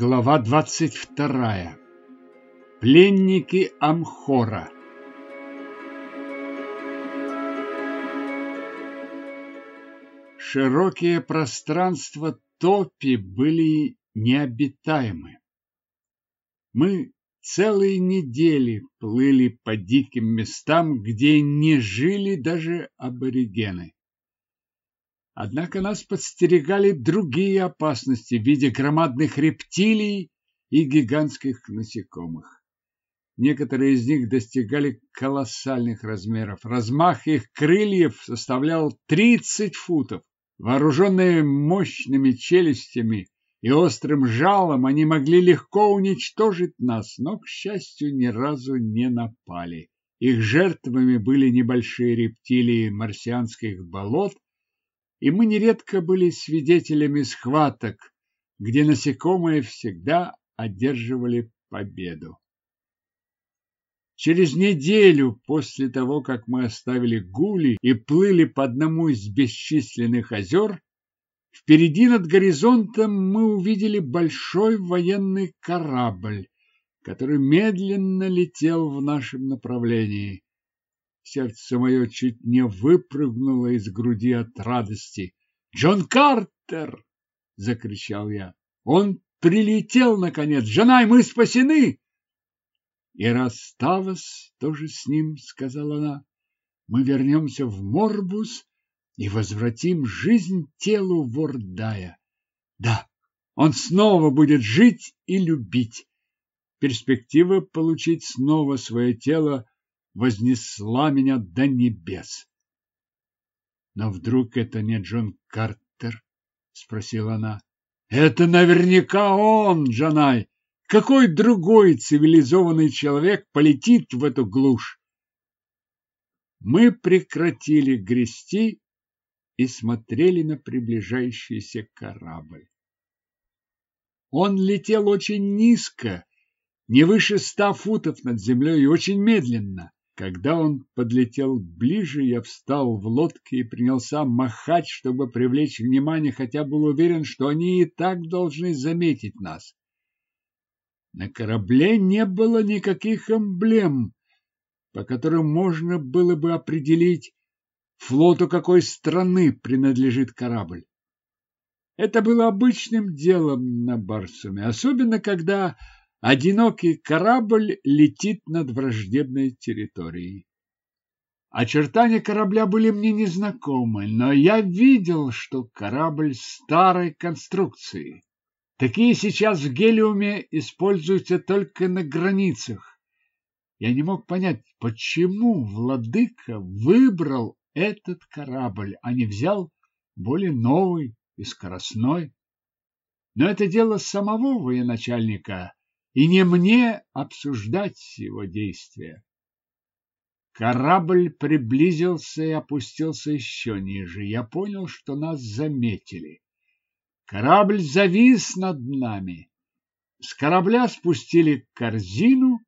Глава 22. Пленники Амхора. Широкие пространства топи были необитаемы. Мы целые недели плыли по диким местам, где не жили даже аборигены. Однако нас подстерегали другие опасности в виде громадных рептилий и гигантских насекомых. Некоторые из них достигали колоссальных размеров. Размах их крыльев составлял 30 футов. Вооруженные мощными челюстями и острым жалом, они могли легко уничтожить нас, но, к счастью, ни разу не напали. Их жертвами были небольшие рептилии марсианских болот и мы нередко были свидетелями схваток, где насекомые всегда одерживали победу. Через неделю после того, как мы оставили Гули и плыли по одному из бесчисленных озер, впереди над горизонтом мы увидели большой военный корабль, который медленно летел в нашем направлении. Сердце мое чуть не выпрыгнуло из груди от радости. «Джон Картер!» — закричал я. «Он прилетел, наконец! Жена и мы спасены!» «И Раставас тоже с ним», — сказала она. «Мы вернемся в Морбус и возвратим жизнь телу Вордая. Да, он снова будет жить и любить. Перспектива получить снова свое тело вознесла меня до небес. Но вдруг это не Джон Картер? спросила она. Это наверняка он, Джанай. Какой другой цивилизованный человек полетит в эту глушь? Мы прекратили грести и смотрели на приближающийся корабль. Он летел очень низко, не выше ста футов над землей и очень медленно. Когда он подлетел ближе, я встал в лодке и принялся махать, чтобы привлечь внимание, хотя был уверен, что они и так должны заметить нас. На корабле не было никаких эмблем, по которым можно было бы определить, флоту какой страны принадлежит корабль. Это было обычным делом на Барсуме, особенно когда Одинокий корабль летит над враждебной территорией. Очертания корабля были мне незнакомы, но я видел, что корабль старой конструкции. Такие сейчас в Гелиуме используются только на границах. Я не мог понять, почему владыка выбрал этот корабль, а не взял более новый и скоростной. Но это дело самого военачальника и не мне обсуждать его действия. Корабль приблизился и опустился еще ниже. Я понял, что нас заметили. Корабль завис над нами. С корабля спустили корзину.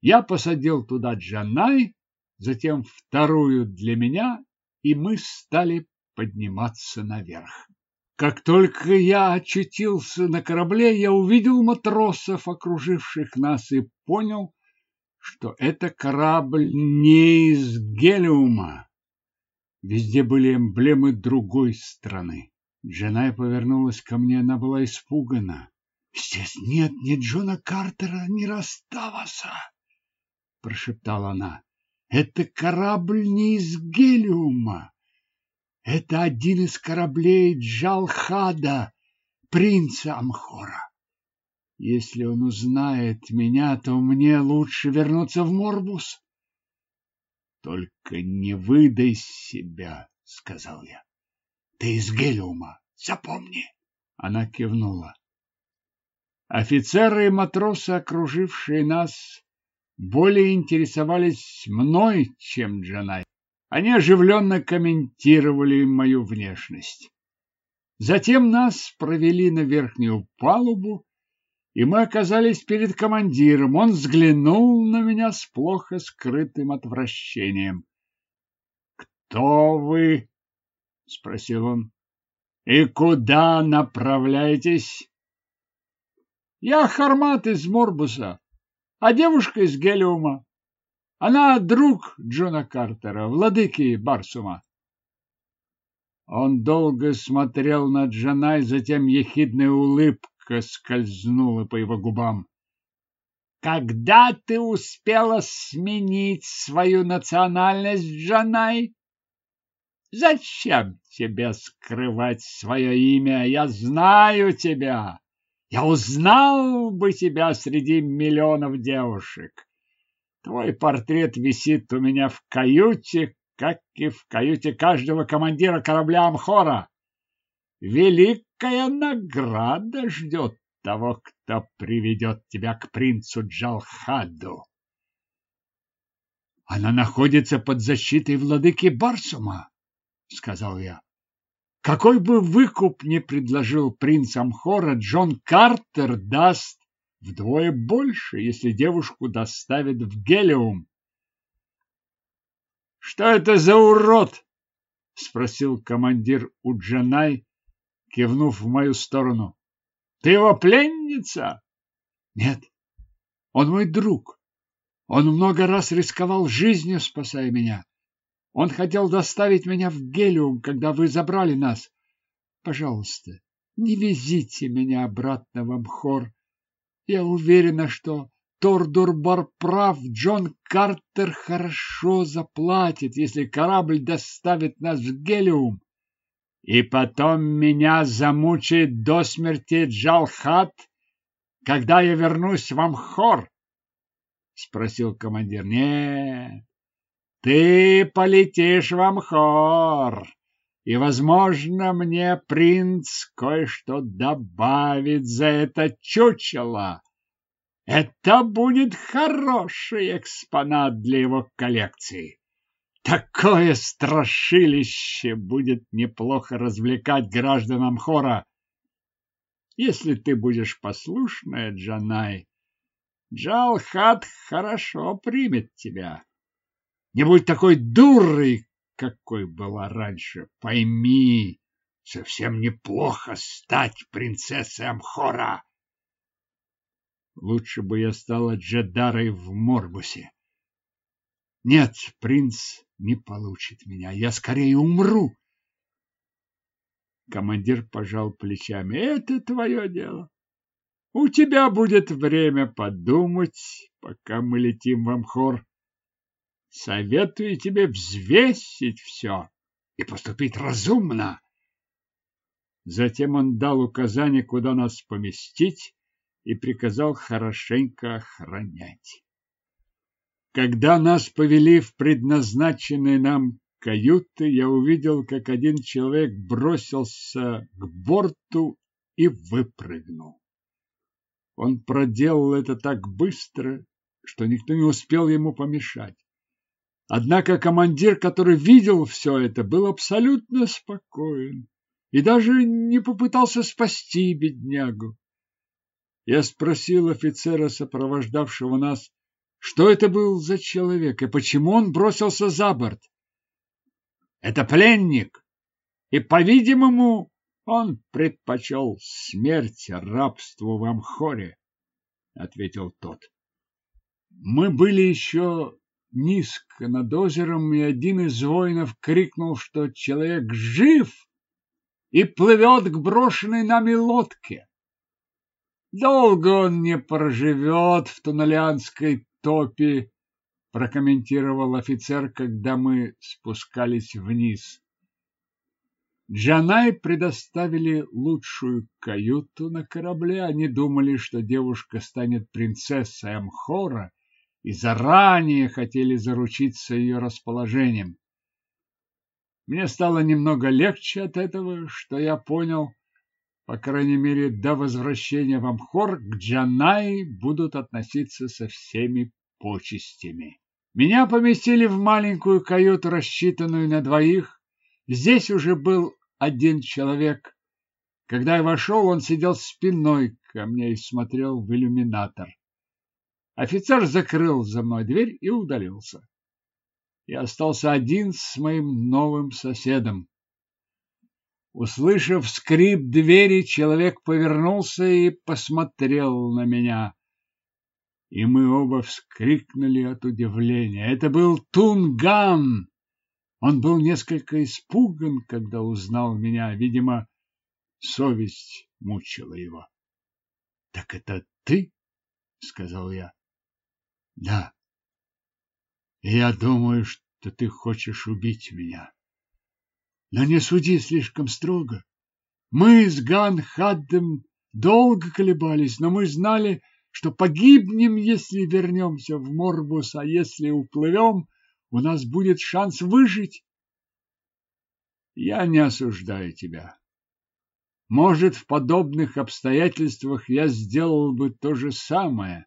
Я посадил туда Джанай, затем вторую для меня, и мы стали подниматься наверх. Как только я очутился на корабле, я увидел матросов, окруживших нас, и понял, что это корабль не из Гелиума. Везде были эмблемы другой страны. Дженай повернулась ко мне, она была испугана. «Здесь нет ни Джона Картера, ни Раставаса!» — прошептала она. «Это корабль не из Гелиума. Это один из кораблей Джалхада, принца Амхора. Если он узнает меня, то мне лучше вернуться в Морбус. Только не выдай себя, сказал я. Ты из Гелиума, запомни. Она кивнула. Офицеры и матросы, окружившие нас, более интересовались мной, чем Джанай. Они оживленно комментировали мою внешность. Затем нас провели на верхнюю палубу, и мы оказались перед командиром. Он взглянул на меня с плохо скрытым отвращением. «Кто вы?» — спросил он. «И куда направляетесь?» Я Хармат из Морбуса, а девушка из Гелиума. Она друг Джона Картера, владыки Барсума. Он долго смотрел на Джанай, затем ехидная улыбка скользнула по его губам. Когда ты успела сменить свою национальность, Джанай? Зачем тебе скрывать свое имя? Я знаю тебя. Я узнал бы тебя среди миллионов девушек. Твой портрет висит у меня в каюте, как и в каюте каждого командира корабля Амхора. Великая награда ждет того, кто приведет тебя к принцу Джалхаду. Она находится под защитой владыки Барсума, сказал я. Какой бы выкуп ни предложил принц Амхора, Джон Картер даст вдвое больше, если девушку доставят в Гелиум. Что это за урод? спросил командир Уджанай, кивнув в мою сторону. Ты его пленница? Нет, он мой друг. Он много раз рисковал жизнью, спасая меня. Он хотел доставить меня в Гелиум, когда вы забрали нас. Пожалуйста, не везите меня обратно в Амхор. Я уверена, что Тордурбар прав. Джон Картер хорошо заплатит, если корабль доставит нас в Гелиум. И потом меня замучает до смерти Джалхат, когда я вернусь в Амхор? Спросил командир. Нет, ты полетишь в Амхор, и, возможно, мне принц кое-что добавит за это чучело. Это будет хороший экспонат для его коллекции. Такое страшилище будет неплохо развлекать граждан Амхора. Если ты будешь послушная, Джанай, Джалхат хорошо примет тебя. Не будь такой дурой, какой была раньше. Пойми, совсем неплохо стать принцессой Амхора. Лучше бы я стала Джедарой в Морбусе. Нет, принц не получит меня. Я скорее умру. Командир пожал плечами. Это твое дело. У тебя будет время подумать, пока мы летим в Амхор. Советую тебе взвесить все и поступить разумно. Затем он дал указание, куда нас поместить, и приказал хорошенько охранять. Когда нас повели в предназначенные нам каюты, я увидел, как один человек бросился к борту и выпрыгнул. Он проделал это так быстро, что никто не успел ему помешать. Однако командир, который видел все это, был абсолютно спокоен и даже не попытался спасти беднягу. Я спросил офицера, сопровождавшего нас, что это был за человек и почему он бросился за борт. Это пленник, и, по-видимому, он предпочел смерть рабству в Амхоре, ответил тот. Мы были еще низко над озером, и один из воинов крикнул, что человек жив и плывет к брошенной нами лодке. Долго он не проживет в Тунолянской топи, прокомментировал офицер, когда мы спускались вниз. Джанай предоставили лучшую каюту на корабле. Они думали, что девушка станет принцессой Амхора и заранее хотели заручиться ее расположением. Мне стало немного легче от этого, что я понял, по крайней мере, до возвращения в Амхор к Джанай будут относиться со всеми почестями. Меня поместили в маленькую каюту, рассчитанную на двоих. Здесь уже был один человек. Когда я вошел, он сидел спиной ко мне и смотрел в иллюминатор. Офицер закрыл за мной дверь и удалился. Я остался один с моим новым соседом. Услышав скрип двери, человек повернулся и посмотрел на меня. И мы оба вскрикнули от удивления. Это был Тунган! Он был несколько испуган, когда узнал меня. Видимо, совесть мучила его. — Так это ты? — сказал я. — Да. Я думаю, что ты хочешь убить меня. Но не суди слишком строго. Мы с Ганхаддом долго колебались, но мы знали, что погибнем, если вернемся в Морбус, а если уплывем, у нас будет шанс выжить. Я не осуждаю тебя. Может, в подобных обстоятельствах я сделал бы то же самое.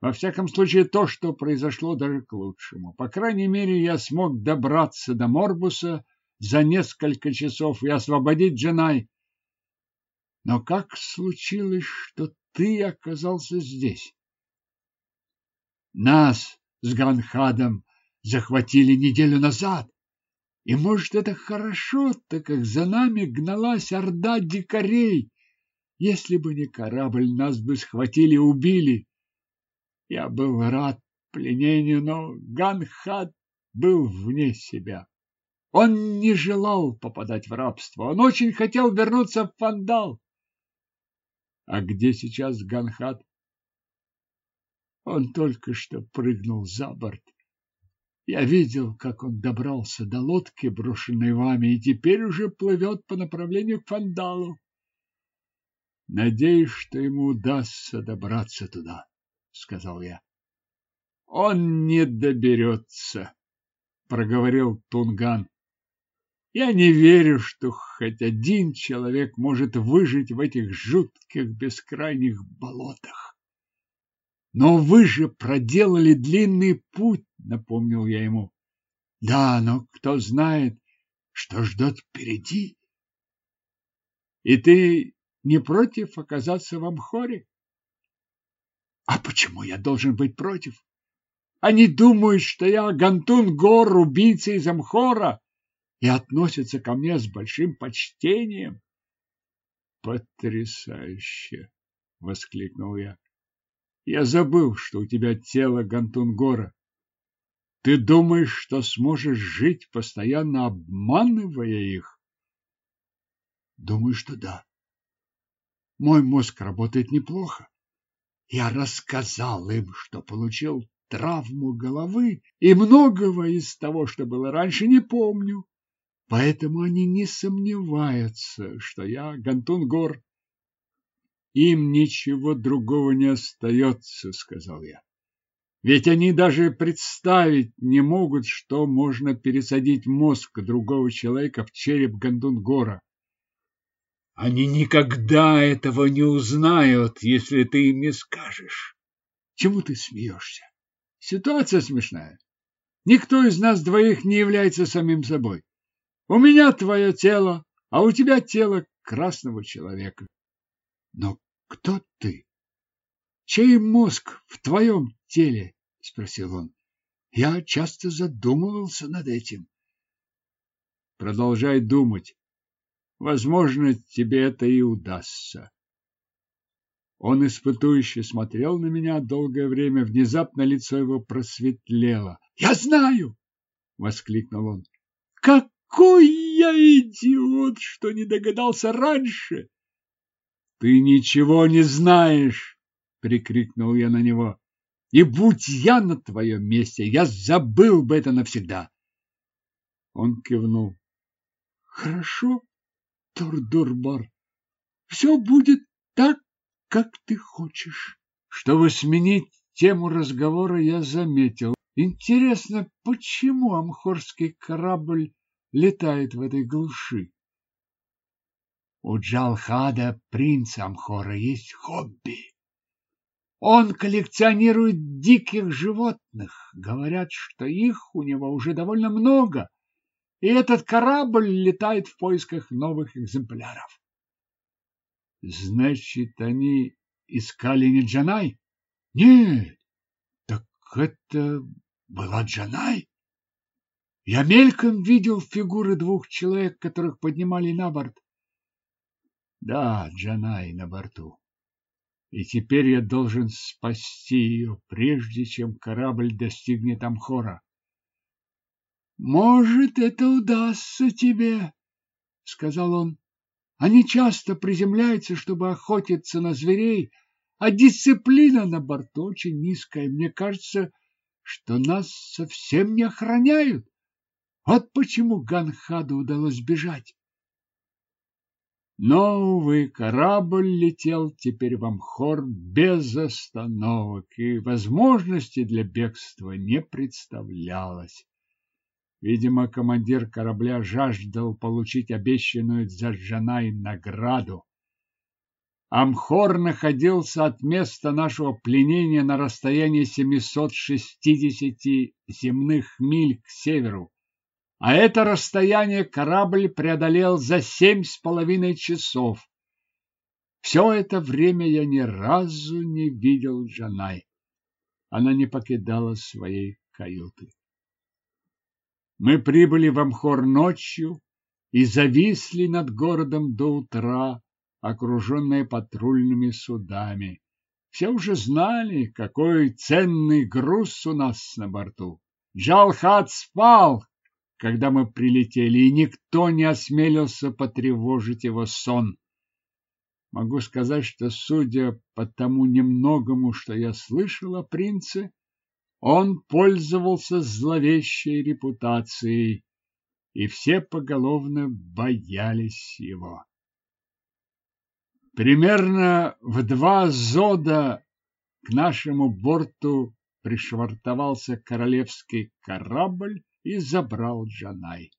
Во всяком случае, то, что произошло, даже к лучшему. По крайней мере, я смог добраться до Морбуса за несколько часов и освободить Дженай. Но как случилось, что ты оказался здесь? Нас с Ганхадом захватили неделю назад. И, может, это хорошо, так как за нами гналась орда дикарей. Если бы не корабль, нас бы схватили и убили. Я был рад пленению, но Ганхад был вне себя. Он не желал попадать в рабство. Он очень хотел вернуться в Фандал. А где сейчас Ганхат? Он только что прыгнул за борт. Я видел, как он добрался до лодки, брошенной вами, и теперь уже плывет по направлению к Фандалу. Надеюсь, что ему удастся добраться туда, — сказал я. — Он не доберется, — проговорил Тунган. Я не верю, что хоть один человек может выжить в этих жутких бескрайних болотах. Но вы же проделали длинный путь, напомнил я ему. Да, но кто знает, что ждет впереди. И ты не против оказаться в Амхоре? А почему я должен быть против? Они думают, что я Гантун Гор, убийца из Амхора и относятся ко мне с большим почтением. Потрясающе! воскликнул я. Я забыл, что у тебя тело Гантунгора. Ты думаешь, что сможешь жить, постоянно обманывая их? Думаю, что да. Мой мозг работает неплохо. Я рассказал им, что получил травму головы, и многого из того, что было раньше, не помню. Поэтому они не сомневаются, что я Гантунгор. Им ничего другого не остается, сказал я. Ведь они даже представить не могут, что можно пересадить мозг другого человека в череп Гандунгора. Они никогда этого не узнают, если ты им не скажешь. Чему ты смеешься? Ситуация смешная. Никто из нас двоих не является самим собой. У меня твое тело, а у тебя тело красного человека. Но кто ты? Чей мозг в твоем теле? Спросил он. Я часто задумывался над этим. Продолжай думать. Возможно, тебе это и удастся. Он испытующе смотрел на меня долгое время. Внезапно лицо его просветлело. «Я знаю!» — воскликнул он. «Как какой я идиот, что не догадался раньше! Ты ничего не знаешь, прикрикнул я на него. И будь я на твоем месте, я забыл бы это навсегда. Он кивнул. Хорошо, Тордурбар. Все будет так, как ты хочешь. Чтобы сменить тему разговора, я заметил. Интересно, почему амхорский корабль летает в этой глуши. У Джалхада, принца Амхора, есть хобби. Он коллекционирует диких животных. Говорят, что их у него уже довольно много, и этот корабль летает в поисках новых экземпляров. Значит, они искали не Джанай? Нет, так это была Джанай. Я мельком видел фигуры двух человек, которых поднимали на борт. Да, Джанай на борту. И теперь я должен спасти ее, прежде чем корабль достигнет Амхора. Может, это удастся тебе, сказал он. Они часто приземляются, чтобы охотиться на зверей, а дисциплина на борту очень низкая. Мне кажется, что нас совсем не охраняют. Вот почему Ганхаду удалось бежать. Но, увы, корабль летел теперь в Амхор без остановок, и возможности для бегства не представлялось. Видимо, командир корабля жаждал получить обещанную Дзаджанай награду. Амхор находился от места нашего пленения на расстоянии 760 земных миль к северу, а это расстояние корабль преодолел за семь с половиной часов. Все это время я ни разу не видел Джанай. Она не покидала своей каюты. Мы прибыли в Амхор ночью и зависли над городом до утра, окруженные патрульными судами. Все уже знали, какой ценный груз у нас на борту. Джалхат спал, когда мы прилетели, и никто не осмелился потревожить его сон. Могу сказать, что, судя по тому немногому, что я слышал о принце, он пользовался зловещей репутацией, и все поголовно боялись его. Примерно в два зода к нашему борту пришвартовался королевский корабль и забрал Джанай.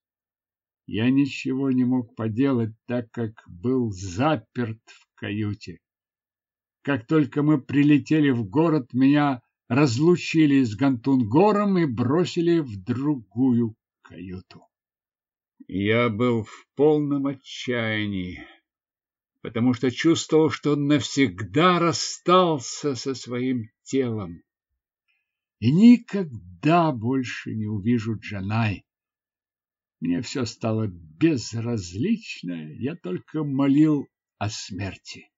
Я ничего не мог поделать, так как был заперт в каюте. Как только мы прилетели в город, меня разлучили с Гантунгором и бросили в другую каюту. Я был в полном отчаянии, потому что чувствовал, что навсегда расстался со своим телом и никогда больше не увижу Джанай. Мне все стало безразлично, я только молил о смерти.